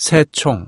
새총